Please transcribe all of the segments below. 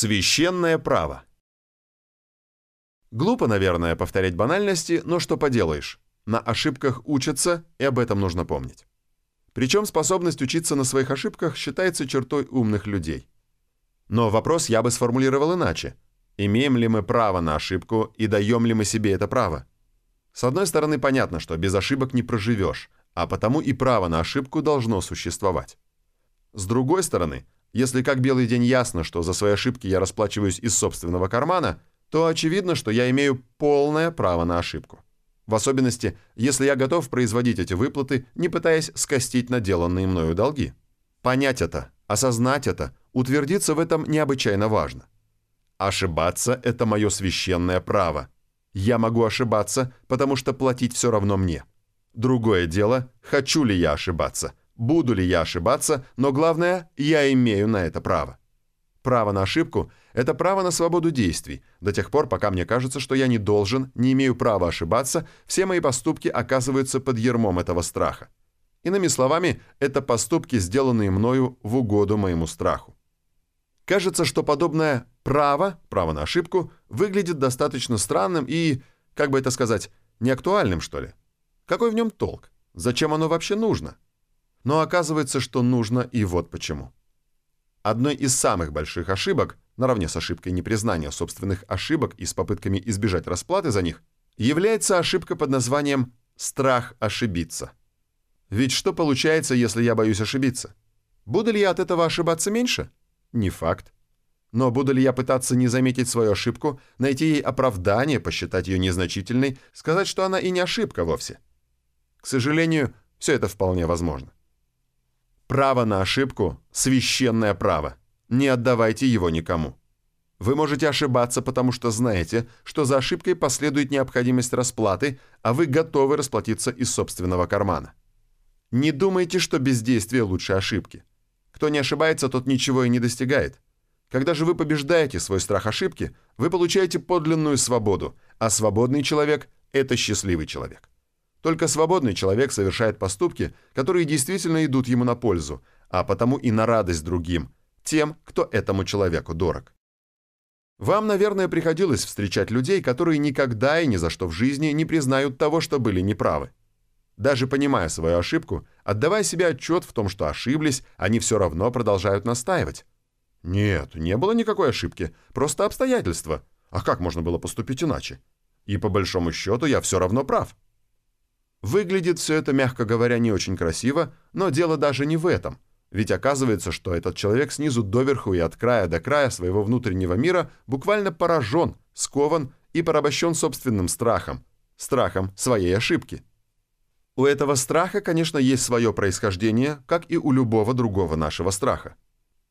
Священное право. Глупо, наверное, повторять банальности, но что поделаешь. На ошибках учатся, и об этом нужно помнить. Причем способность учиться на своих ошибках считается чертой умных людей. Но вопрос я бы сформулировал иначе. Имеем ли мы право на ошибку и даем ли мы себе это право? С одной стороны, понятно, что без ошибок не проживешь, а потому и право на ошибку должно существовать. С другой стороны, если как белый день ясно, что за свои ошибки я расплачиваюсь из собственного кармана, то очевидно, что я имею полное право на ошибку. В особенности, если я готов производить эти выплаты, не пытаясь скостить наделанные мною долги. Понять это, осознать это, утвердиться в этом необычайно важно. Ошибаться – это мое священное право. Я могу ошибаться, потому что платить все равно мне. Другое дело, хочу ли я ошибаться, буду ли я ошибаться, но главное, я имею на это право. Право на ошибку – это право на свободу действий. До тех пор, пока мне кажется, что я не должен, не имею права ошибаться, все мои поступки оказываются под ермом этого страха. Иными словами, это поступки, сделанные мною в угоду моему страху. Кажется, что подобное право, право на ошибку, выглядит достаточно странным и, как бы это сказать, неактуальным, что ли. Какой в нем толк? Зачем оно вообще нужно? Но оказывается, что нужно и вот почему. Одной из самых больших ошибок, наравне с ошибкой непризнания собственных ошибок и с попытками избежать расплаты за них, является ошибка под названием «страх ошибиться». Ведь что получается, если я боюсь ошибиться? Буду ли я от этого ошибаться меньше? Не факт. Но буду ли я пытаться не заметить свою ошибку, найти ей оправдание, посчитать ее незначительной, сказать, что она и не ошибка вовсе? К сожалению, все это вполне возможно. Право на ошибку – священное право. Не отдавайте его никому. Вы можете ошибаться, потому что знаете, что за ошибкой последует необходимость расплаты, а вы готовы расплатиться из собственного кармана. Не думайте, что бездействие лучше ошибки. Кто не ошибается, тот ничего и не достигает. Когда же вы побеждаете свой страх ошибки, вы получаете подлинную свободу, а свободный человек – это счастливый человек. Только свободный человек совершает поступки, которые действительно идут ему на пользу, а потому и на радость другим, тем, кто этому человеку дорог. Вам, наверное, приходилось встречать людей, которые никогда и ни за что в жизни не признают того, что были неправы. Даже понимая свою ошибку, отдавая себе отчет в том, что ошиблись, они все равно продолжают настаивать. Нет, не было никакой ошибки, просто обстоятельства. А как можно было поступить иначе? И по большому счету я все равно прав. Выглядит все это, мягко говоря, не очень красиво, но дело даже не в этом. Ведь оказывается, что этот человек снизу доверху и от края до края своего внутреннего мира буквально поражен, скован и порабощен собственным страхом, страхом своей ошибки. У этого страха, конечно, есть свое происхождение, как и у любого другого нашего страха.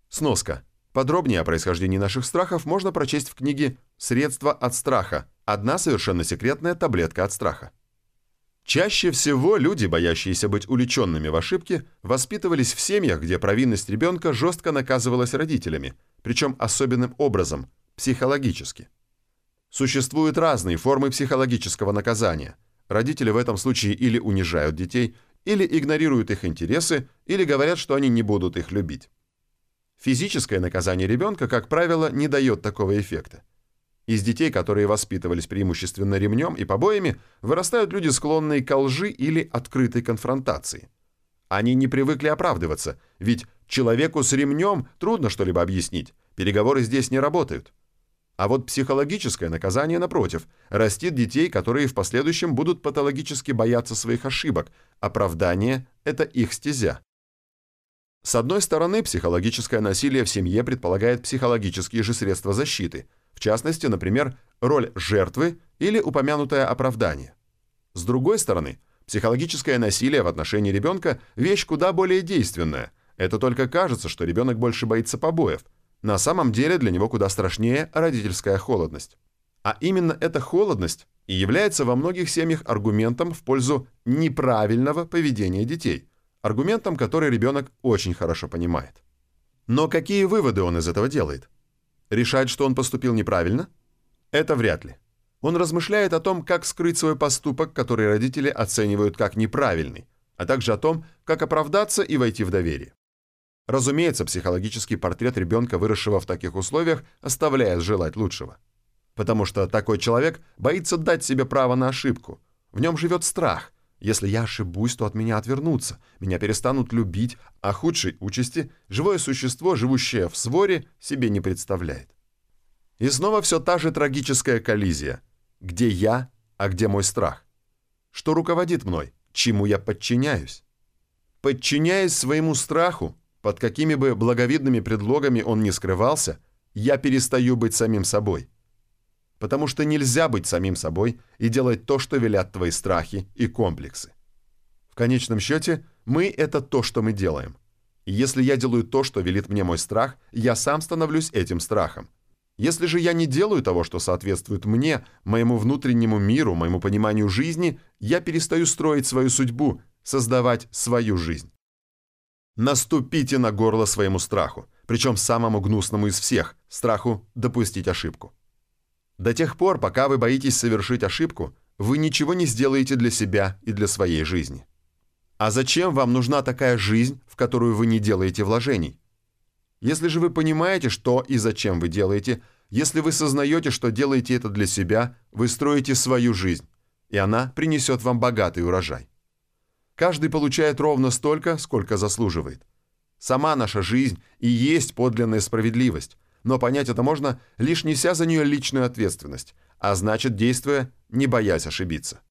Сноска. Подробнее о происхождении наших страхов можно прочесть в книге «Средства от страха. Одна совершенно секретная таблетка от страха». Чаще всего люди, боящиеся быть уличенными в ошибке, воспитывались в семьях, где провинность ребенка жестко наказывалась родителями, причем особенным образом – психологически. Существуют разные формы психологического наказания. Родители в этом случае или унижают детей, или игнорируют их интересы, или говорят, что они не будут их любить. Физическое наказание ребенка, как правило, не дает такого эффекта. Из детей, которые воспитывались преимущественно ремнем и побоями, вырастают люди, склонные к лжи или открытой конфронтации. Они не привыкли оправдываться, ведь человеку с ремнем трудно что-либо объяснить, переговоры здесь не работают. А вот психологическое наказание, напротив, растит детей, которые в последующем будут патологически бояться своих ошибок. Оправдание – это их стезя. С одной стороны, психологическое насилие в семье предполагает психологические же средства защиты – в частности, например, роль жертвы или упомянутое оправдание. С другой стороны, психологическое насилие в отношении ребенка – вещь куда более действенная. Это только кажется, что ребенок больше боится побоев. На самом деле для него куда страшнее родительская холодность. А именно эта холодность и является во многих семьях аргументом в пользу неправильного поведения детей, аргументом, который ребенок очень хорошо понимает. Но какие выводы он из этого делает? Решать, что он поступил неправильно? Это вряд ли. Он размышляет о том, как скрыть свой поступок, который родители оценивают как неправильный, а также о том, как оправдаться и войти в доверие. Разумеется, психологический портрет ребенка, выросшего в таких условиях, оставляет желать лучшего. Потому что такой человек боится дать себе право на ошибку. В нем живет страх. Если я ошибусь, то от меня отвернутся, меня перестанут любить, а худшей участи живое существо, живущее в своре, себе не представляет. И снова все та же трагическая коллизия. Где я, а где мой страх? Что руководит мной? Чему я подчиняюсь? Подчиняясь своему страху, под какими бы благовидными предлогами он ни скрывался, я перестаю быть самим собой. Потому что нельзя быть самим собой и делать то, что велят твои страхи и комплексы. В конечном счете, мы — это то, что мы делаем. И если я делаю то, что велит мне мой страх, я сам становлюсь этим страхом. Если же я не делаю того, что соответствует мне, моему внутреннему миру, моему пониманию жизни, я перестаю строить свою судьбу, создавать свою жизнь. Наступите на горло своему страху, причем самому гнусному из всех, страху допустить ошибку. До тех пор, пока вы боитесь совершить ошибку, вы ничего не сделаете для себя и для своей жизни. А зачем вам нужна такая жизнь, в которую вы не делаете вложений? Если же вы понимаете, что и зачем вы делаете, если вы сознаете, что делаете это для себя, вы строите свою жизнь, и она принесет вам богатый урожай. Каждый получает ровно столько, сколько заслуживает. Сама наша жизнь и есть подлинная справедливость, но понять это можно, лишь неся за нее личную ответственность, а значит, действуя, не боясь ошибиться.